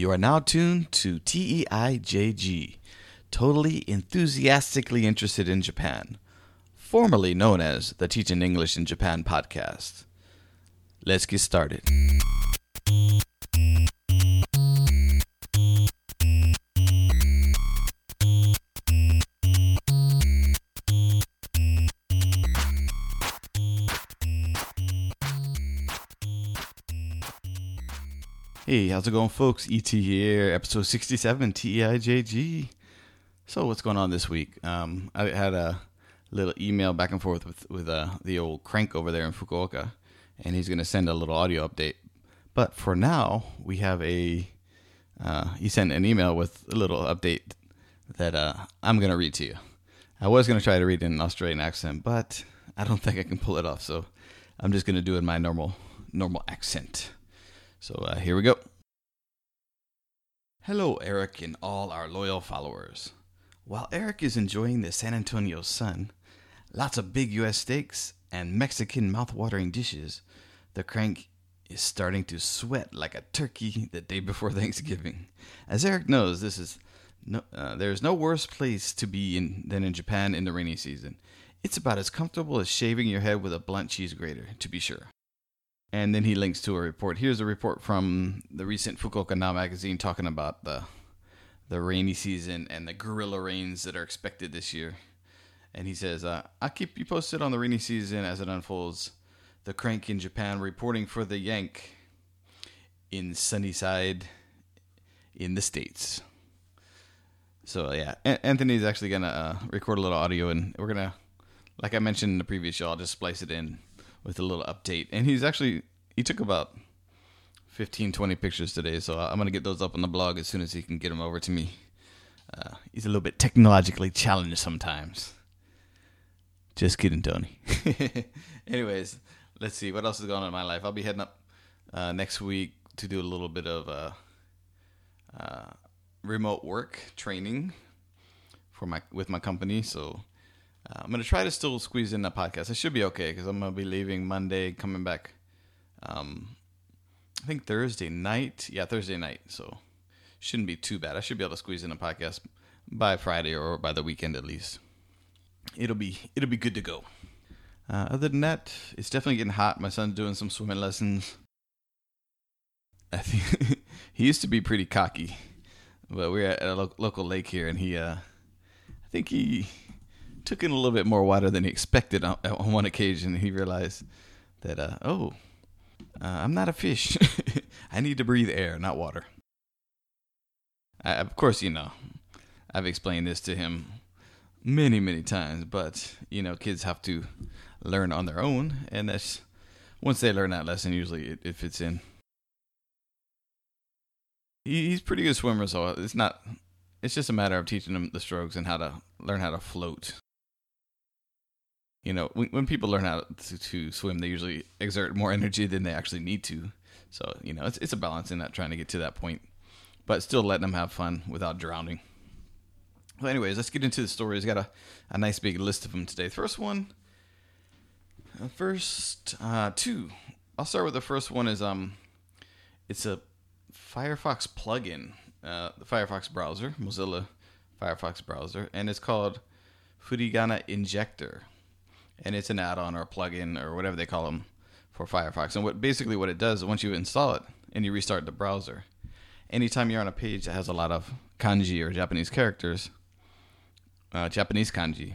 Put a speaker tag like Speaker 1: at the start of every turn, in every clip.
Speaker 1: You are now tuned to TEIJG, Totally Enthusiastically Interested in Japan, formerly known as the Teaching English in Japan podcast. Let's get started. Hey, how's it going, folks? ET here, episode 67, TEIJG. So, what's going on this week? Um, I had a little email back and forth with, with uh, the old crank over there in Fukuoka, and he's going to send a little audio update. But for now, we have a. Uh, he sent an email with a little update that uh, I'm going to read to you. I was going to try to read in an Australian accent, but I don't think I can pull it off, so I'm just going to do it in my normal normal accent. So uh, here we go. Hello, Eric, and all our loyal followers. While Eric is enjoying the San Antonio sun, lots of big U.S. steaks, and Mexican mouth-watering dishes, the crank is starting to sweat like a turkey the day before Thanksgiving. As Eric knows, this is no, uh, there is no worse place to be in than in Japan in the rainy season. It's about as comfortable as shaving your head with a blunt cheese grater, to be sure. And then he links to a report. Here's a report from the recent Fukuoka Now magazine talking about the the rainy season and the guerrilla rains that are expected this year. And he says, uh, "I'll keep you posted on the rainy season as it unfolds." The crank in Japan reporting for the Yank in Sunnyside in the states. So yeah, A- Anthony's actually gonna uh, record a little audio, and we're gonna, like I mentioned in the previous show, I'll just splice it in with a little update. And he's actually he took about 15, 20 pictures today, so I'm gonna get those up on the blog as soon as he can get them over to me. Uh, he's a little bit technologically challenged sometimes. Just kidding, Tony. Anyways, let's see what else is going on in my life. I'll be heading up uh, next week to do a little bit of uh, uh, remote work training for my with my company. So uh, I'm gonna try to still squeeze in a podcast. I should be okay because I'm gonna be leaving Monday, coming back. Um, I think Thursday night. Yeah, Thursday night. So shouldn't be too bad. I should be able to squeeze in a podcast by Friday or by the weekend at least. It'll be it'll be good to go. Uh, other than that, it's definitely getting hot. My son's doing some swimming lessons. I think he used to be pretty cocky, but we're at a lo- local lake here, and he, uh, I think he took in a little bit more water than he expected on, on one occasion. And he realized that, uh, oh, uh, I'm not a fish. I need to breathe air, not water. I, of course, you know, I've explained this to him many, many times, but you know, kids have to learn on their own, and that's once they learn that lesson, usually it, it fits in. He, he's pretty good swimmer, so it's not. It's just a matter of teaching him the strokes and how to learn how to float. You know, when, when people learn how to, to swim, they usually exert more energy than they actually need to. So you know, it's it's a balance in that trying to get to that point, but still letting them have fun without drowning. Well, anyways, let's get into the stories. Got a, a nice big list of them today. First one, uh, first uh, two. I'll start with the first one. Is um, it's a Firefox plugin, uh, the Firefox browser, Mozilla Firefox browser, and it's called Furigana Injector, and it's an add-on or a plugin or whatever they call them for Firefox. And what basically what it does, once you install it and you restart the browser, anytime you're on a page that has a lot of kanji or Japanese characters, uh, Japanese kanji,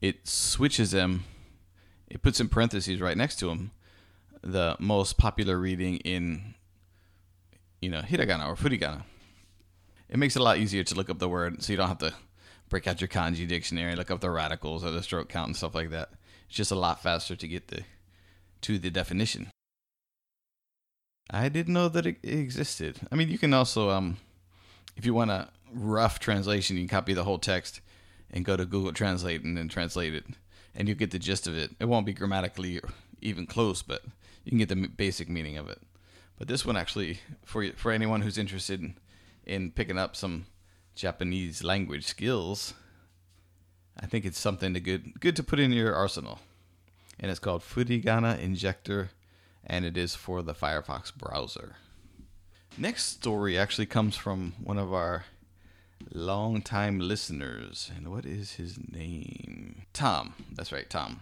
Speaker 1: it switches them. It puts in parentheses right next to them the most popular reading in, you know, hiragana or furigana. It makes it a lot easier to look up the word, so you don't have to break out your kanji dictionary, look up the radicals or the stroke count and stuff like that. It's just a lot faster to get the to the definition. I didn't know that it existed. I mean, you can also, um, if you want a rough translation, you can copy the whole text and go to Google Translate and then translate it, and you get the gist of it. It won't be grammatically even close, but you can get the basic meaning of it. But this one actually, for for anyone who's interested in, in picking up some Japanese language skills, I think it's something to good good to put in your arsenal. And it's called Furigana Injector, and it is for the Firefox browser. Next story actually comes from one of our longtime listeners. And what is his name? Tom. That's right, Tom.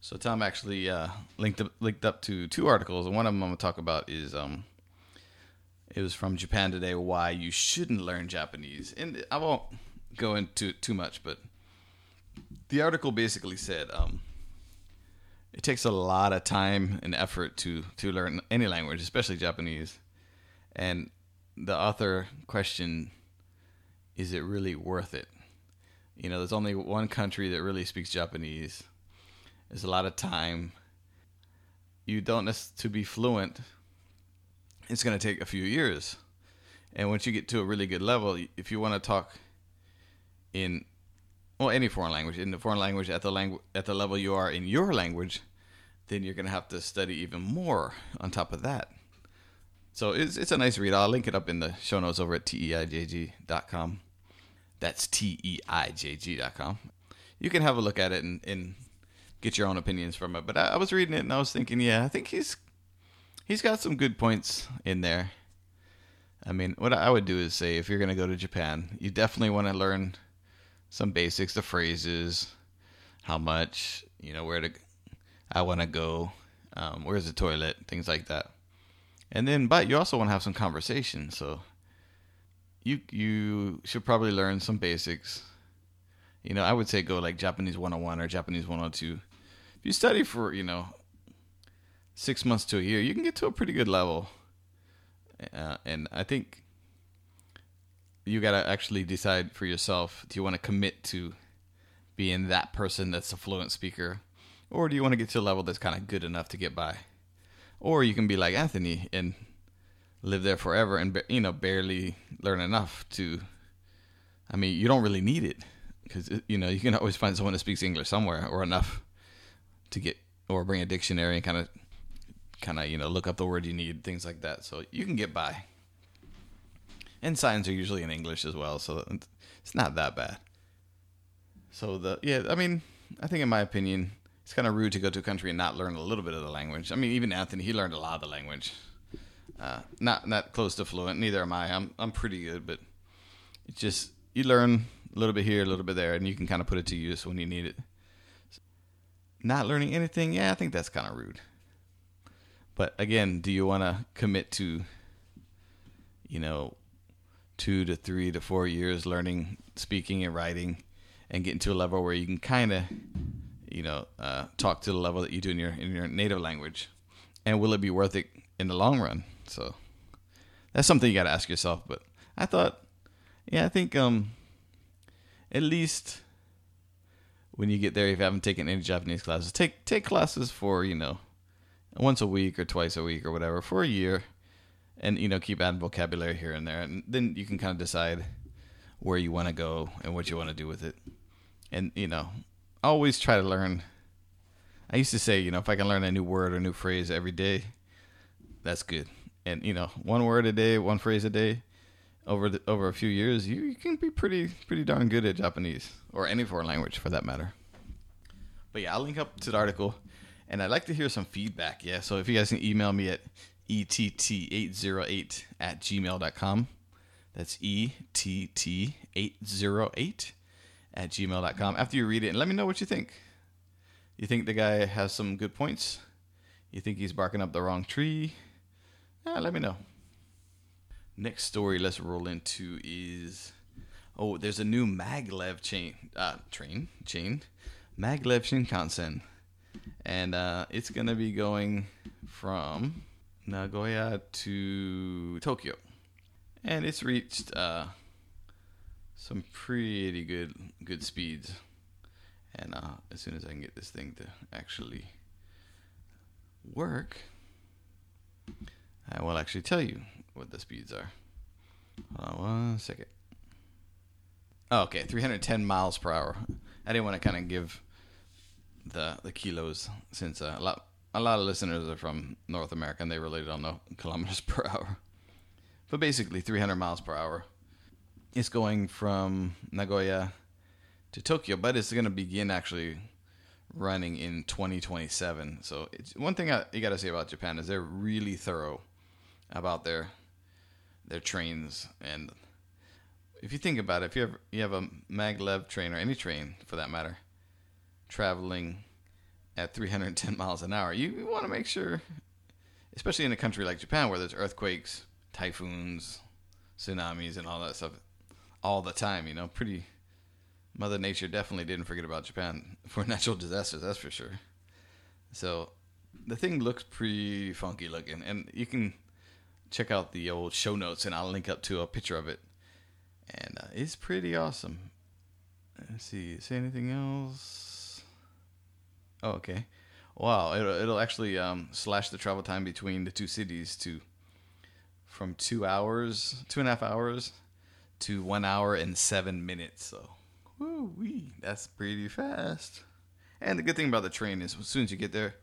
Speaker 1: So Tom actually uh, linked up, linked up to two articles, and one of them I'm gonna talk about is um, it was from Japan Today why you shouldn't learn Japanese, and I won't go into it too much, but the article basically said um, it takes a lot of time and effort to to learn any language, especially Japanese, and the author questioned, is it really worth it? You know, there's only one country that really speaks Japanese there's a lot of time. You don't to be fluent. It's going to take a few years, and once you get to a really good level, if you want to talk in well any foreign language in the foreign language at the language at the level you are in your language, then you're going to have to study even more on top of that. So it's it's a nice read. I'll link it up in the show notes over at teijg.com. That's teijg.com. You can have a look at it and, and get your own opinions from it. But I, I was reading it and I was thinking, yeah, I think he's he's got some good points in there. I mean, what I would do is say if you're going to go to Japan, you definitely want to learn some basics, the phrases, how much, you know, where to, I want to go, um, where's the toilet, things like that. And then, but you also want to have some conversation. So you you should probably learn some basics. You know, I would say go like Japanese 101 or Japanese 102 if you study for you know six months to a year, you can get to a pretty good level. Uh, and I think you got to actually decide for yourself: do you want to commit to being that person that's a fluent speaker, or do you want to get to a level that's kind of good enough to get by? Or you can be like Anthony and live there forever and you know barely learn enough to. I mean, you don't really need it because uh, you know you can always find someone that speaks English somewhere or enough to get or bring a dictionary and kind of kind of you know look up the word you need things like that so you can get by and signs are usually in english as well so it's not that bad. So the yeah i mean i think in my opinion it's kind of rude to go to a country and not learn a little bit of the language. I mean even anthony he learned a lot of the language. Uh, not not close to fluent neither am i. I'm, I'm pretty good but it's just you learn a little bit here a little bit there and you can kind of put it to use when you need it. Not learning anything, yeah, I think that's kind of rude. But again, do you want to commit to, you know, two to three to four years learning speaking and writing and getting to a level where you can kind of, you know, uh, talk to the level that you do in your in your native language, and will it be worth it in the long run? So that's something you got to ask yourself. But I thought, yeah, I think um, at least when you get there, if you haven't taken any Japanese classes, take take classes for you know once a week or twice a week or whatever for a year, and you know keep adding vocabulary here and there, and then you can kind of decide where you want to go and what you want to do with it, and you know always try to learn. I used to say, you know, if I can learn a new word or new phrase every day, that's good. And you know, one word a day, one phrase a day, over the, over a few years, you, you can be pretty pretty darn good at Japanese or any foreign language for that matter. But yeah, I'll link up to the article, and I'd like to hear some feedback. Yeah, so if you guys can email me at ett808 at gmail.com. That's ett808 at gmail.com. After you read it, and let me know what you think. You think the guy has some good points? You think he's barking up the wrong tree? Yeah, let me know. Next story let's roll into is oh, there's a new maglev chain uh train chain maglev Shinkansen, and uh, it's gonna be going from Nagoya to Tokyo, and it's reached uh, some pretty good good speeds. And uh, as soon as I can get this thing to actually work, I will actually tell you what the speeds are. Hold on one second. Oh, okay, 310 miles per hour. I didn't want to kind of give the the kilos since uh, a lot a lot of listeners are from North America and they really don't know kilometers per hour. But basically, 300 miles per hour. It's going from Nagoya to Tokyo, but it's going to begin actually running in 2027. So it's one thing I, you got to say about Japan is they're really thorough about their their trains. And if you think about it, if you have you have a maglev train or any train for that matter, traveling at 310 miles an hour, you, want to make sure, especially in a country like Japan where there's earthquakes, typhoons, tsunamis, and all that stuff all the time. You know, pretty. Mother Nature definitely didn't forget about Japan for natural disasters. That's for sure. So, the thing looks pretty funky looking, and you can check out the old show notes, and I'll link up to a picture of it. And uh, it's pretty awesome. Let's see. Say anything else? Oh, okay. Wow, it'll, it'll actually um, slash the travel time between the two cities to from two hours, two and a half hours, to one hour and seven minutes. So, woo that's pretty fast. And the good thing about the train is, as soon as you get there,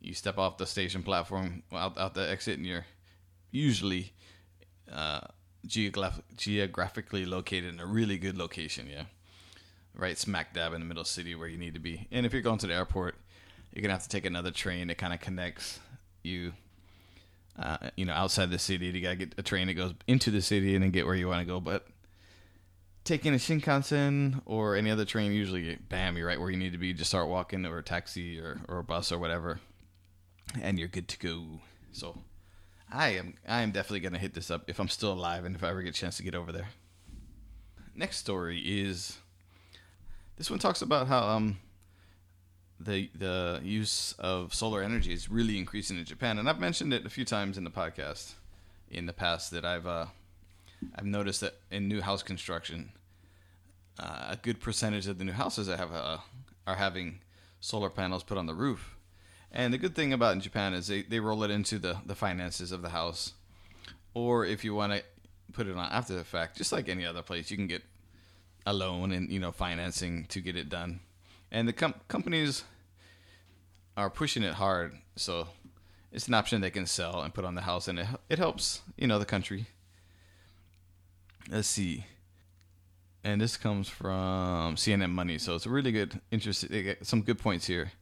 Speaker 1: you step off the station platform out, out the exit, and you're usually uh, geograph- geographically located in a really good location. Yeah, right smack dab in the middle city where you need to be. And if you're going to the airport, you're gonna have to take another train that kind of connects you. Uh, you know, outside the city, you gotta get a train that goes into the city and then get where you want to go. But taking a Shinkansen or any other train, usually, bam, you're right where you need to be. Just start walking or a taxi or, or a bus or whatever, and you're good to go. So, I am I am definitely gonna hit this up if I'm still alive and if I ever get a chance to get over there. Next story is this one talks about how um the the use of solar energy is really increasing in Japan, and I've mentioned it a few times in the podcast in the past that I've uh, I've noticed that in new house construction, uh, a good percentage of the new houses that have uh, are having solar panels put on the roof. And the good thing about in Japan is they, they roll it into the, the finances of the house. Or if you want to put it on after the fact, just like any other place, you can get a loan and you know financing to get it done. And the com- companies are pushing it hard, so it's an option they can sell and put on the house, and it it helps you know the country. Let's see. And this comes from CNN Money, so it's a really good, interesting. Some good points here.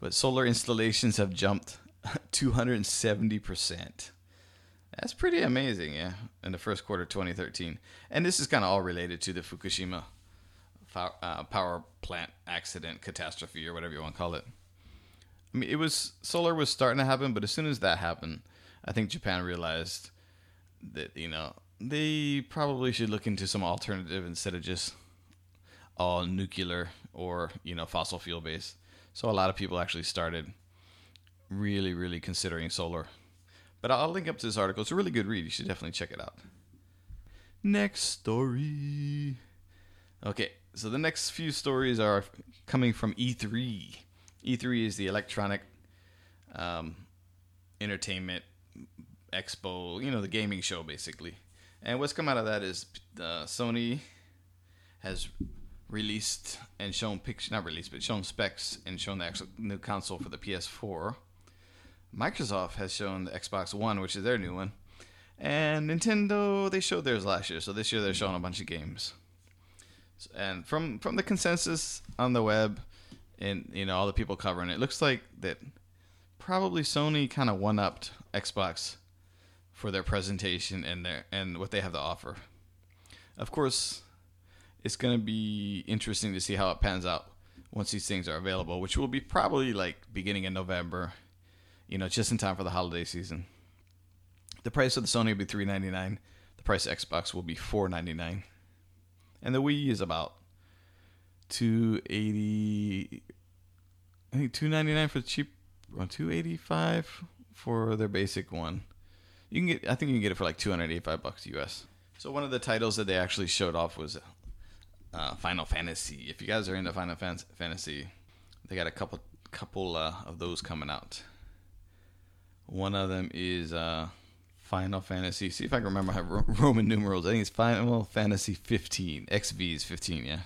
Speaker 1: But solar installations have jumped 270%. That's pretty amazing, yeah, in the first quarter of 2013. And this is kind of all related to the Fukushima uh, power plant accident, catastrophe, or whatever you want to call it. I mean, it was solar was starting to happen, but as soon as that happened, I think Japan realized that you know they probably should look into some alternative instead of just all nuclear or you know fossil fuel based. So a lot of people actually started really, really considering solar. But I'll link up to this article. It's a really good read. You should definitely check it out. Next story. Okay, so the next few stories are coming from E3. E3 is the electronic um, entertainment expo, you know, the gaming show basically. And what's come out of that is uh, Sony has released and shown pictures, not released, but shown specs and shown the actual new console for the PS4. Microsoft has shown the Xbox One, which is their new one. And Nintendo, they showed theirs last year, so this year they're showing a bunch of games. And from from the consensus on the web, and you know all the people covering it, looks like that probably Sony kind of one upped Xbox for their presentation and their and what they have to offer. Of course, it's going to be interesting to see how it pans out once these things are available, which will be probably like beginning in November, you know, just in time for the holiday season. The price of the Sony will be three ninety nine. The price of Xbox will be four ninety nine, and the Wii is about two eighty. I think two ninety nine for the cheap, or two eighty five for their basic one. You can get, I think you can get it for like two hundred eighty five bucks US. So one of the titles that they actually showed off was uh, Final Fantasy. If you guys are into Final Fantasy, they got a couple couple uh, of those coming out. One of them is uh, Final Fantasy. See if I can remember how Roman numerals. I think it's Final Fantasy 15. XV is 15, yeah.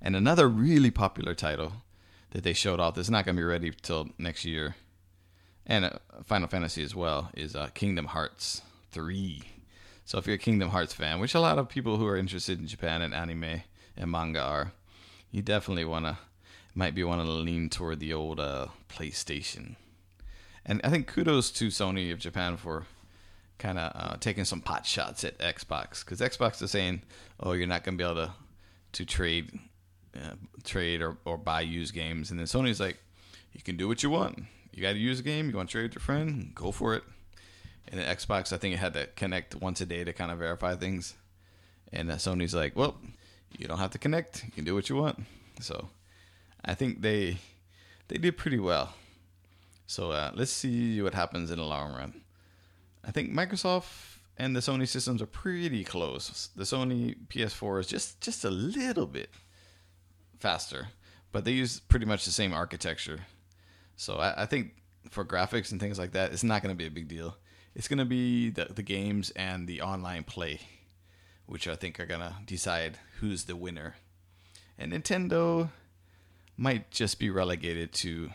Speaker 1: And another really popular title that they showed off that's not going to be ready till next year, and uh, Final Fantasy as well, is uh, Kingdom Hearts 3. So if you're a Kingdom Hearts fan, which a lot of people who are interested in Japan and anime and manga are, you definitely wanna might be want to lean toward the old uh, PlayStation. And I think kudos to Sony of Japan for kind of uh, taking some pot shots at Xbox because Xbox is saying, "Oh, you're not going to be able to to trade, uh, trade or, or buy used games," and then Sony's like, "You can do what you want. You got to use a game. You want to trade with your friend? Go for it." And then Xbox, I think it had to connect once a day to kind of verify things, and uh, Sony's like, "Well, you don't have to connect. You can do what you want." So, I think they they did pretty well. So uh, let's see what happens in the long run. I think Microsoft and the Sony systems are pretty close. The Sony PS4 is just just a little bit faster, but they use pretty much the same architecture. So I, I think for graphics and things like that, it's not going to be a big deal. It's going to be the, the games and the online play, which I think are going to decide who's the winner. And Nintendo might just be relegated to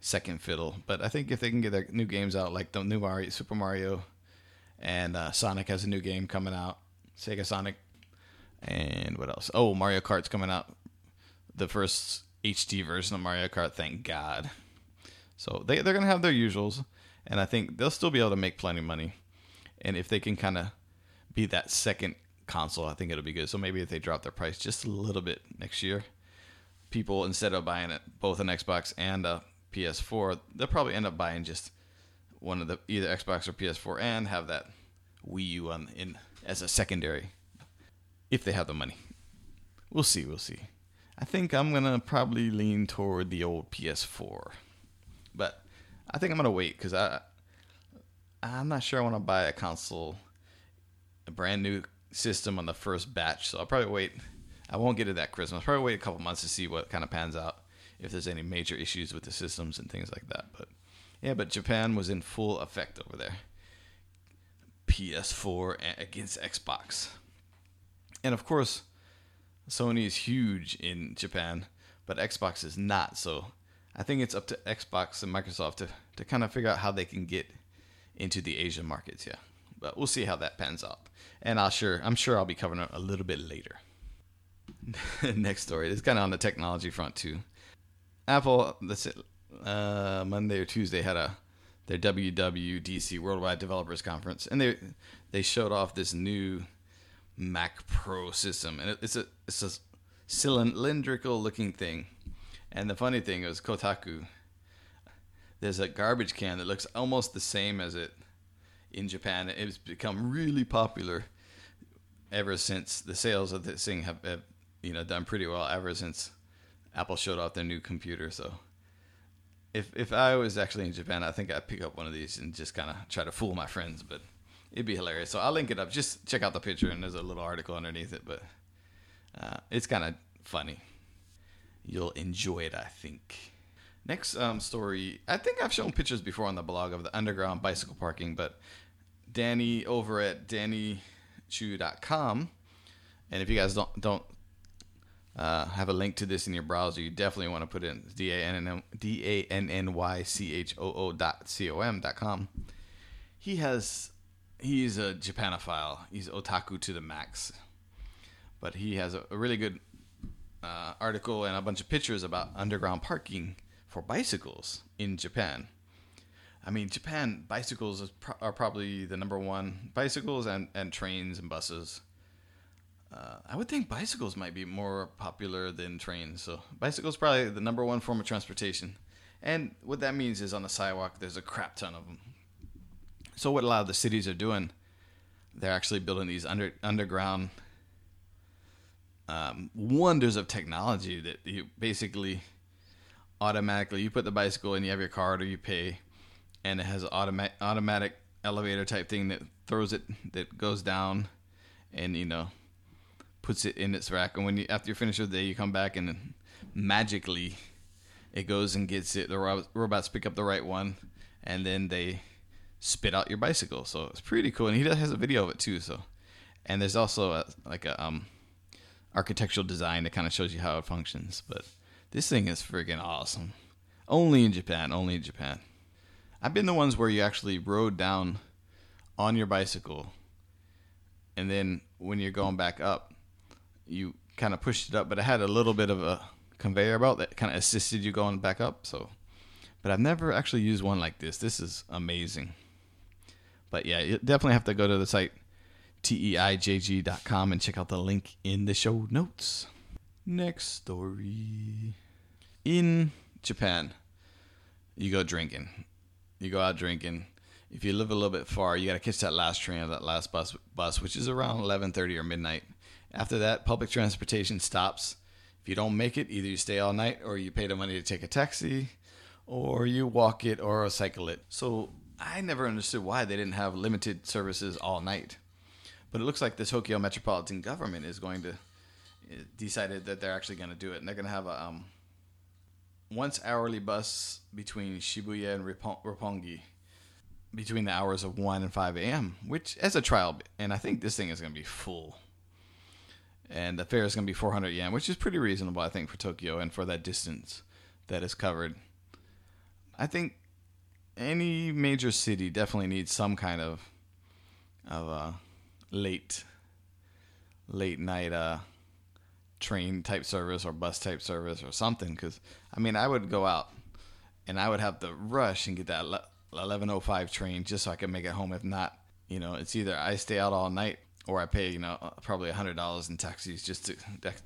Speaker 1: second fiddle. But I think if they can get their new games out, like the new Mario, Super Mario, and uh, Sonic has a new game coming out, Sega Sonic, and what else? Oh, Mario Kart's coming out, the first HD version of Mario Kart. Thank God. So they they're gonna have their usuals, and I think they'll still be able to make plenty of money. And if they can kind of be that second console, I think it'll be good. So maybe if they drop their price just a little bit next year, people instead of buying it both an Xbox and a PS4, they'll probably end up buying just one of the either Xbox or PS4 and have that Wii U on in as a secondary if they have the money. We'll see, we'll see. I think I'm gonna probably lean toward the old PS4, but I think I'm gonna wait because I I'm not sure I want to buy a console, a brand new system on the first batch. So I'll probably wait. I won't get it that Christmas. I'll probably wait a couple months to see what kind of pans out if there's any major issues with the systems and things like that. But yeah, but Japan was in full effect over there. PS4 against Xbox. And of course, Sony is huge in Japan, but Xbox is not. So I think it's up to Xbox and Microsoft to, to kind of figure out how they can get into the Asian markets. Yeah, but we'll see how that pans out. And I'll sure I'm sure I'll be covering it a little bit later. Next story. It's kind of on the technology front too. Apple, this uh, Monday or Tuesday had a their WWDC Worldwide Developers Conference, and they they showed off this new Mac Pro system, and it's a it's a cylindrical looking thing. And the funny thing is, Kotaku, there's a garbage can that looks almost the same as it in Japan. It's become really popular ever since the sales of this thing have, have you know done pretty well ever since Apple showed off their new computer. So if if I was actually in Japan, I think I'd pick up one of these and just kind of try to fool my friends. But it'd be hilarious. So I'll link it up. Just check out the picture, and there's a little article underneath it. But uh, it's kind of funny. You'll enjoy it, I think. Next um, story. I think I've shown pictures before on the blog of the underground bicycle parking, but Danny over at DannyChoo.com. And if you guys don't don't uh, have a link to this in your browser, you definitely want to put in D A N N Y C H O O dot C O M dot com. He has he's a Japanophile. He's otaku to the max. But he has a, a really good uh, article and a bunch of pictures about underground parking for bicycles in Japan. I mean, Japan bicycles pro- are probably the number one bicycles and, and trains and buses uh, I would think bicycles might be more popular than trains. So bicycles probably the number one form of transportation. And what that means is on the sidewalk, there's a crap ton of them. So what a lot of the cities are doing, they're actually building these under underground um, wonders of technology that you basically automatically you put the bicycle and you have your card or you pay, and it has an automatic automatic elevator type thing that throws it that goes down, and you know puts it in its rack, and when you after you finish the day, you come back and magically it goes and gets it. The robots pick up the right one, and then they spit out your bicycle. So it's pretty cool, and he has a video of it too. So, and there's also a, like a um, architectural design that kind of shows you how it functions. But this thing is freaking awesome. Only in Japan. Only in Japan. I've been the ones where you actually rode down on your bicycle, and then when you're going back up, you kind of pushed it up, but it had a little bit of a conveyor belt that kind of assisted you going back up. So, but I've never actually used one like this. This is amazing. But yeah, you definitely have to go to the site teijg.com and check out the link in the show notes. Next story. In Japan, you go drinking. You go out drinking. If you live a little bit far, you got to catch that last train or that last bus, bus, which is around 11:30 or midnight. After that, public transportation stops. If you don't make it, either you stay all night or you pay the money to take a taxi or you walk it or cycle it. So I never understood why they didn't have limited services all night. But it looks like the Tokyo metropolitan government is going to uh, decided that they're actually going to do it, and they're going to have a um, once hourly bus between Shibuya and Roppongi between the hours of 1 and 5 a.m., which as a trial, and I think this thing is going to be full. And the fare is going to be 400 yen, which is pretty reasonable, I think, for Tokyo and for that distance that is covered. I think any major city definitely needs some kind of of a late late night uh train type service or bus type service or something because i mean i would go out and i would have to rush and get that 1105 train just so i could make it home if not you know it's either i stay out all night or i pay you know uh, probably a hundred dollars in taxis just to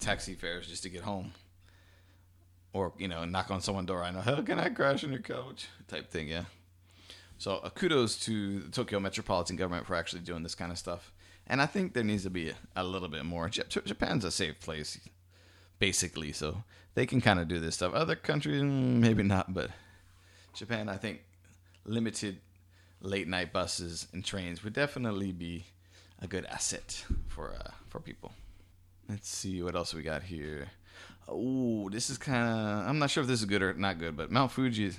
Speaker 1: taxi fares just to get home or you know knock on someone's door i know how can i crash on your couch type thing yeah so uh, kudos to the tokyo metropolitan government for actually doing this kind of stuff and I think there needs to be a, a little bit more. Japan's a safe place, basically, so they can kind of do this stuff. Other countries, mm, maybe not, but Japan, I think limited late night buses and trains would definitely be a good asset for uh, for people. Let's see what else we got here. Oh, this is kind of I'm not sure if this is good or not good, but Mount Fuji,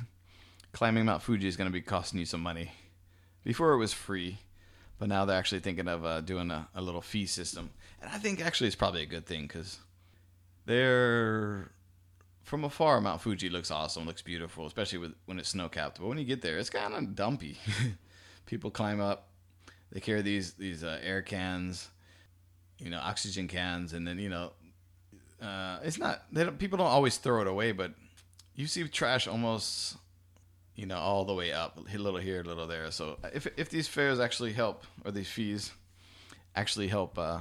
Speaker 1: climbing Mount Fuji is going to be costing you some money. Before it was free, but now they're actually thinking of uh, doing a, a, little fee system, and I think actually it's probably a good thing because they're from afar. Mount Fuji looks awesome, looks beautiful, especially with when it's snow capped. But when you get there, it's kind of dumpy. People climb up, they carry these these uh, air cans, you know, oxygen cans, and then you know, uh, it's not. They don't, people don't always throw it away, but you see trash almost you know, all the way up, a little here, a little there. So if if these fares actually help, or these fees actually help uh,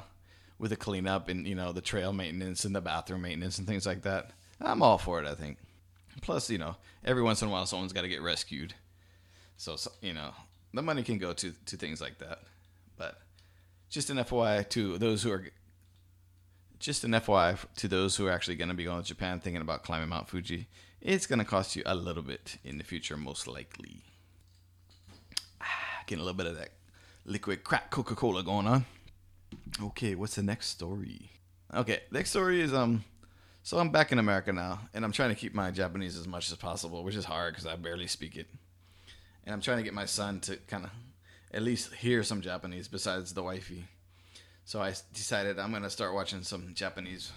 Speaker 1: with the cleanup and you know the trail maintenance and the bathroom maintenance and things like that, I'm all for it. I think. Plus, you know, every once in a while, someone's got to get rescued. So, so, you know, the money can go to to things like that. But just an FYI to those who are just an FYI to those who are actually going to be going to Japan thinking about climbing Mount Fuji it's going to cost you a little bit in the future, most likely. Ah, getting a little bit of that liquid crack Coca Cola going on. Okay, what's the next story? Okay, next story is um, so I'm back in America now, and I'm trying to keep my Japanese as much as possible, which is hard because I barely speak it. And I'm trying to get my son to kind of at least hear some Japanese besides the wifey. So I decided I'm gonna start watching some Japanese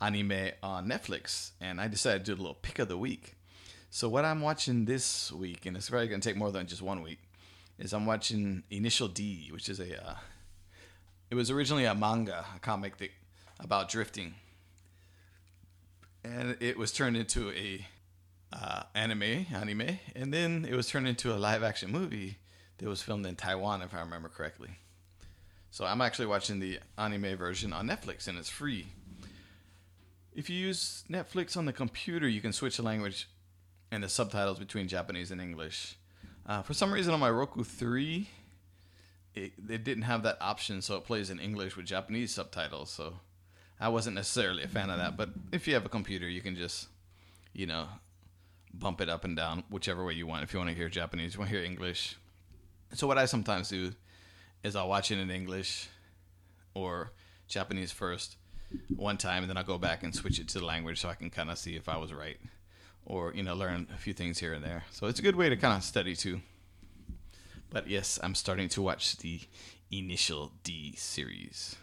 Speaker 1: anime on Netflix, and I decided to do a little pick of the week. So what I'm watching this week, and it's probably gonna take more than just one week, is I'm watching Initial D, which is a. Uh, it was originally a manga, a comic that, about drifting, and it was turned into a uh, anime, anime, and then it was turned into a live action movie that was filmed in Taiwan, if I remember correctly. So I'm actually watching the anime version on Netflix, and it's free. If you use Netflix on the computer, you can switch the language and the subtitles between Japanese and English. Uh, for some reason, on my Roku 3, it, it didn't have that option, so it plays in English with Japanese subtitles. So I wasn't necessarily a fan of that. But if you have a computer, you can just, you know, bump it up and down whichever way you want. If you want to hear Japanese, you want to hear English. So what I sometimes do is I'll watch it in English or Japanese first, one time, and then I'll go back and switch it to the language so I can kind of see if I was right, or you know, learn a few things here and there. So it's a good way to kind of study too. But yes, I'm starting to watch the Initial D series,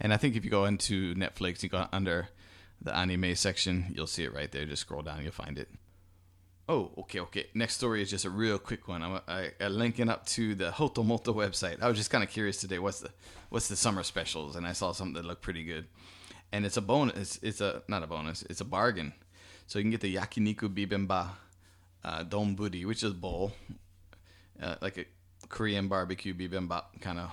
Speaker 1: and I think if you go into Netflix, you go under the anime section, you'll see it right there. Just scroll down, you'll find it. Oh, okay, okay. Next story is just a real quick one. I'm I, I linking up to the Hotto Motto website. I was just kind of curious today. What's the what's the summer specials? And I saw something that looked pretty good. And it's a bonus. It's, it's a not a bonus. It's a bargain. So you can get the yakiniku bibimbap uh, donburi, which is bowl, uh, like a Korean barbecue bibimbap kind of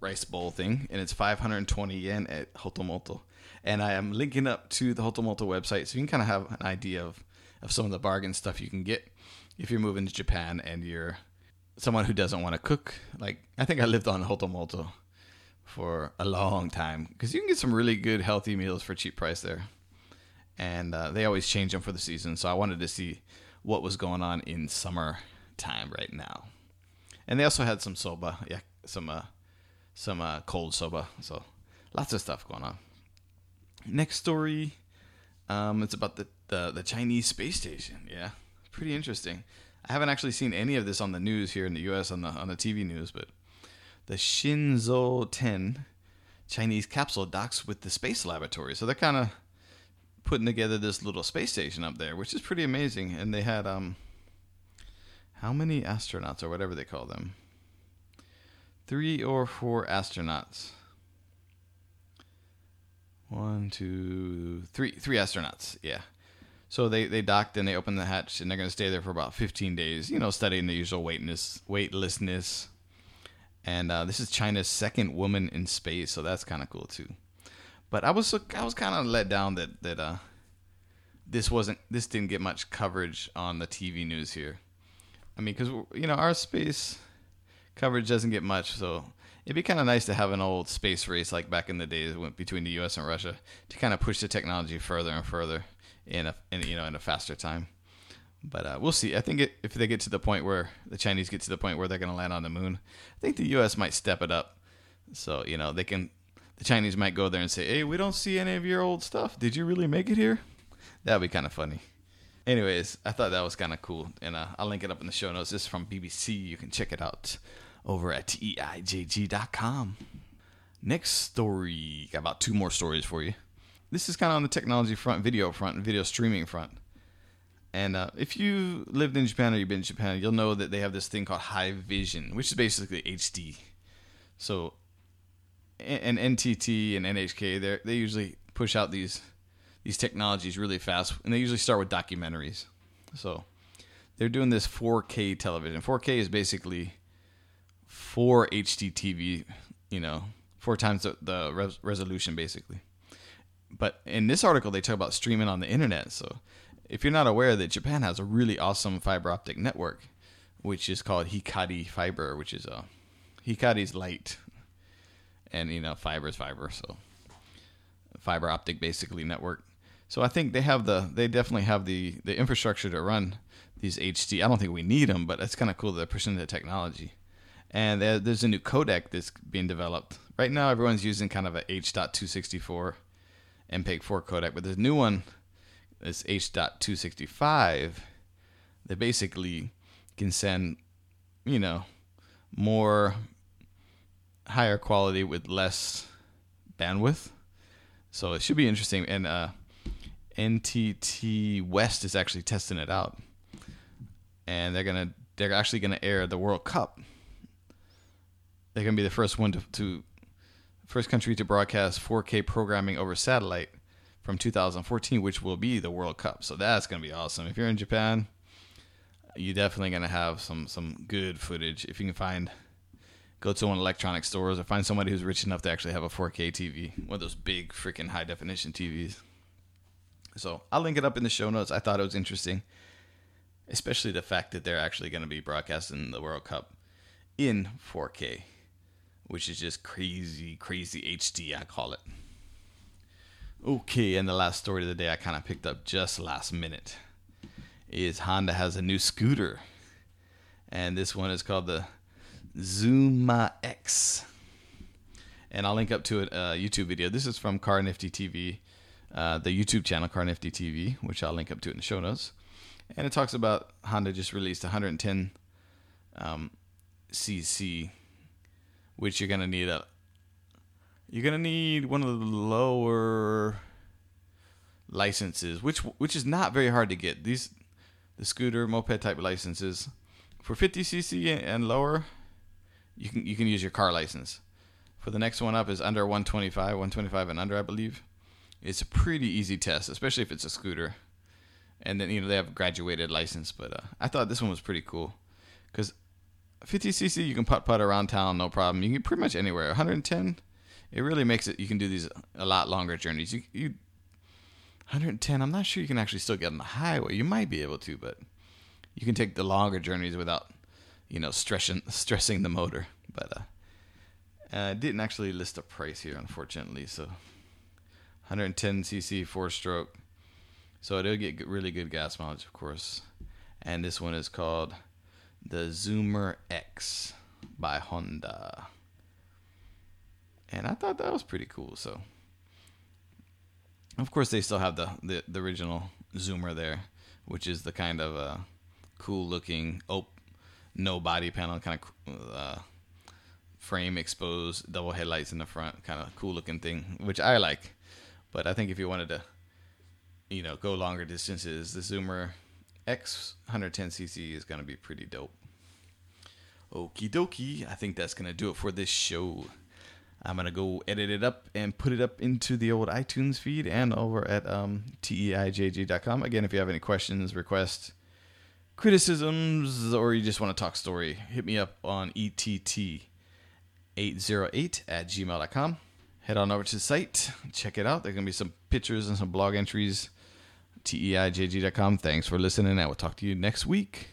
Speaker 1: rice bowl thing, and it's 520 yen at Hotto Motto. And I am linking up to the Hotto Motto website so you can kind of have an idea of, of some of the bargain stuff you can get if you're moving to Japan and you're someone who doesn't want to cook. Like, I think I lived on Hotto Motto for a long time because you can get some really good, healthy meals for cheap price there. And uh, they always change them for the season. So I wanted to see what was going on in summer time right now. And they also had some soba, yeah, some uh, some uh, cold soba. So lots of stuff going on. Next story, um, it's about the, the the Chinese space station. Yeah, pretty interesting. I haven't actually seen any of this on the news here in the U.S. on the on the TV news, but the Shenzhou 10 Chinese capsule docks with the space laboratory. So they're kind of putting together this little space station up there, which is pretty amazing. And they had um, how many astronauts or whatever they call them? Three or four astronauts. One, two, three, three astronauts. Yeah. So they, they docked and they opened the hatch and they're going to stay there for about 15 days, you know, studying the usual weightlessness, weightlessness. And uh, this is China's second woman in space, so that's kind of cool too. But I was I was kind of let down that that uh, this wasn't this didn't get much coverage on the TV news here. I mean, because you know our space coverage doesn't get much, so it'd be kind of nice to have an old space race like back in the days between the U.S. and Russia to kind of push the technology further and further in a in, you know in a faster time. But uh, we'll see. I think it, if they get to the point where the Chinese get to the point where they're going to land on the moon, I think the U.S. might step it up. So you know they can, the Chinese might go there and say, "Hey, we don't see any of your old stuff. Did you really make it here?" That'd be kind of funny. Anyways, I thought that was kind of cool, and uh, I'll link it up in the show notes. This is from BBC. You can check it out over at eijg.com. Next story. Got about two more stories for you. This is kind of on the technology front, video front, video streaming front. And uh, if you lived in Japan or you've been in Japan, you'll know that they have this thing called High Vision, which is basically HD. So, and NTT and NHK, they they usually push out these these technologies really fast, and they usually start with documentaries. So, they're doing this 4K television. 4K is basically four HD TV, you know, four times the, the res- resolution, basically. But in this article, they talk about streaming on the internet. So if you're not aware that Japan has a really awesome fiber optic network, which is called Hikari Fiber, which is a uh, Hikari's light, and you know fiber is fiber, so fiber optic basically network. So I think they have the they definitely have the the infrastructure to run these HD. I don't think we need them, but it's kind of cool that they're pushing the technology. And there's a new codec that's being developed right now. Everyone's using kind of a H.264 MPEG-4 codec, but there's a new one this H.265 they basically can send, you know, more higher quality with less bandwidth. So it should be interesting. And uh, NTT West is actually testing it out, and they're gonna they're actually gonna air the World Cup. They're gonna be the first one to, to first country to broadcast 4K programming over satellite from 2014, which will be the World Cup. So that's going to be awesome. If you're in Japan, you're definitely going to have some some good footage. If you can find, go to one electronic stores or find somebody who's rich enough to actually have a 4K TV, one of those big freaking high definition TVs. So I'll link it up in the show notes. I thought it was interesting, especially the fact that they're actually going to be broadcasting the World Cup in 4K, which is just crazy, crazy HD. I call it. Okay, and the last story of the day I kind of picked up just last minute is Honda has a new scooter. And this one is called the Zuma X. And I'll link up to a YouTube video. This is from Car Nifty TV, uh, the YouTube channel Car Nifty TV, which I'll link up to in the show notes. And it talks about Honda just released 110 um, cc, which you're to need a you're gonna need one of the lower licenses, which which is not very hard to get. These the scooter moped type licenses for 50cc and lower, you can you can use your car license. For the next one up is under 125, 125 and under, I believe. It's a pretty easy test, especially if it's a scooter. And then you know they have a graduated license, but uh, I thought this one was pretty cool because 50cc, you can putt putt around town, no problem. You can pretty much anywhere. 110, it really makes it. You can do these a lot longer journeys. You, you 110, I'm not sure you can actually still get on the highway. You might be able to, but you can take the longer journeys without, you know, stressing stressing the motor. But uh, uh, didn't actually list a price here, unfortunately. So 110 cc four stroke. So it'll get really good gas mileage, of course. And this one is called the Zoomer X by Honda. And I thought that was pretty cool. So, of course, they still have the, the, the original Zoomer there, which is the kind of uh, cool looking, oh, no body panel, kind of uh, frame exposed, double headlights in the front, kind of cool looking thing, which I like. But I think if you wanted to, you know, go longer distances, the Zoomer X 110cc is going to be pretty dope. Okie dokie. I think that's going to do it for this show. I'm going to go edit it up and put it up into the old iTunes feed and over at um, teijg.com. Again, if you have any questions, requests, criticisms, or you just want to talk story, hit me up on ETT808 at gmail.com. Head on over to the site, check it out. There's going to be some pictures and some blog entries teijg.com. Thanks for listening, and we'll talk to you next week.